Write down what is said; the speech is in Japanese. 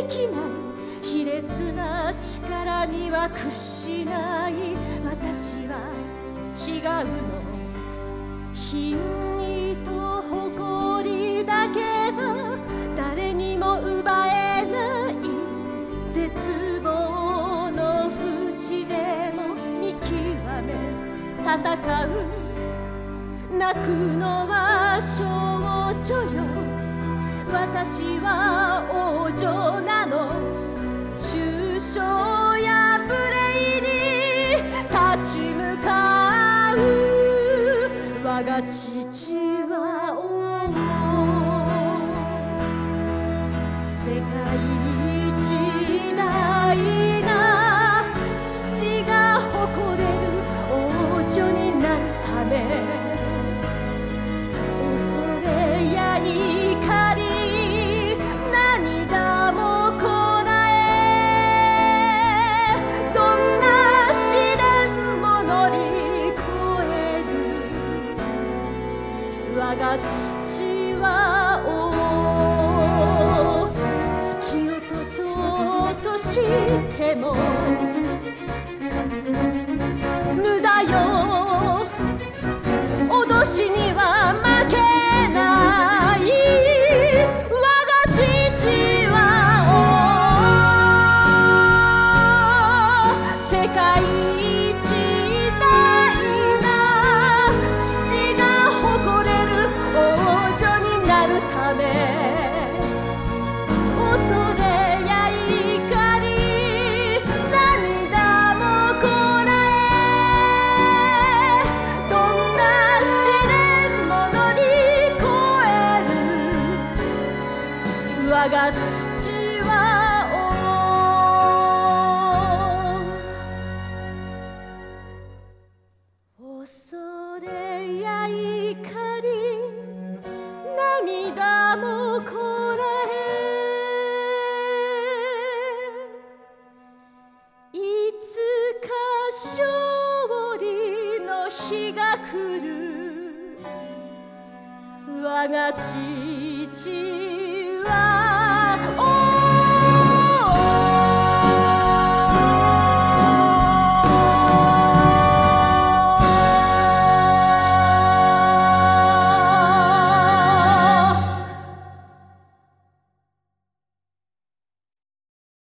できない卑劣な力には屈しない私は違うの品位と誇りだけは誰にも奪えない絶望の淵でも見極め戦う泣くのは少女よ私は王女なの抽象やプレイに立ち向かう我が父は王世界一大な父が誇れる王女に我が父はを突き落とそうとしても。が父は王恐れや怒り涙もこらえいつか勝利の日が来る。我が父は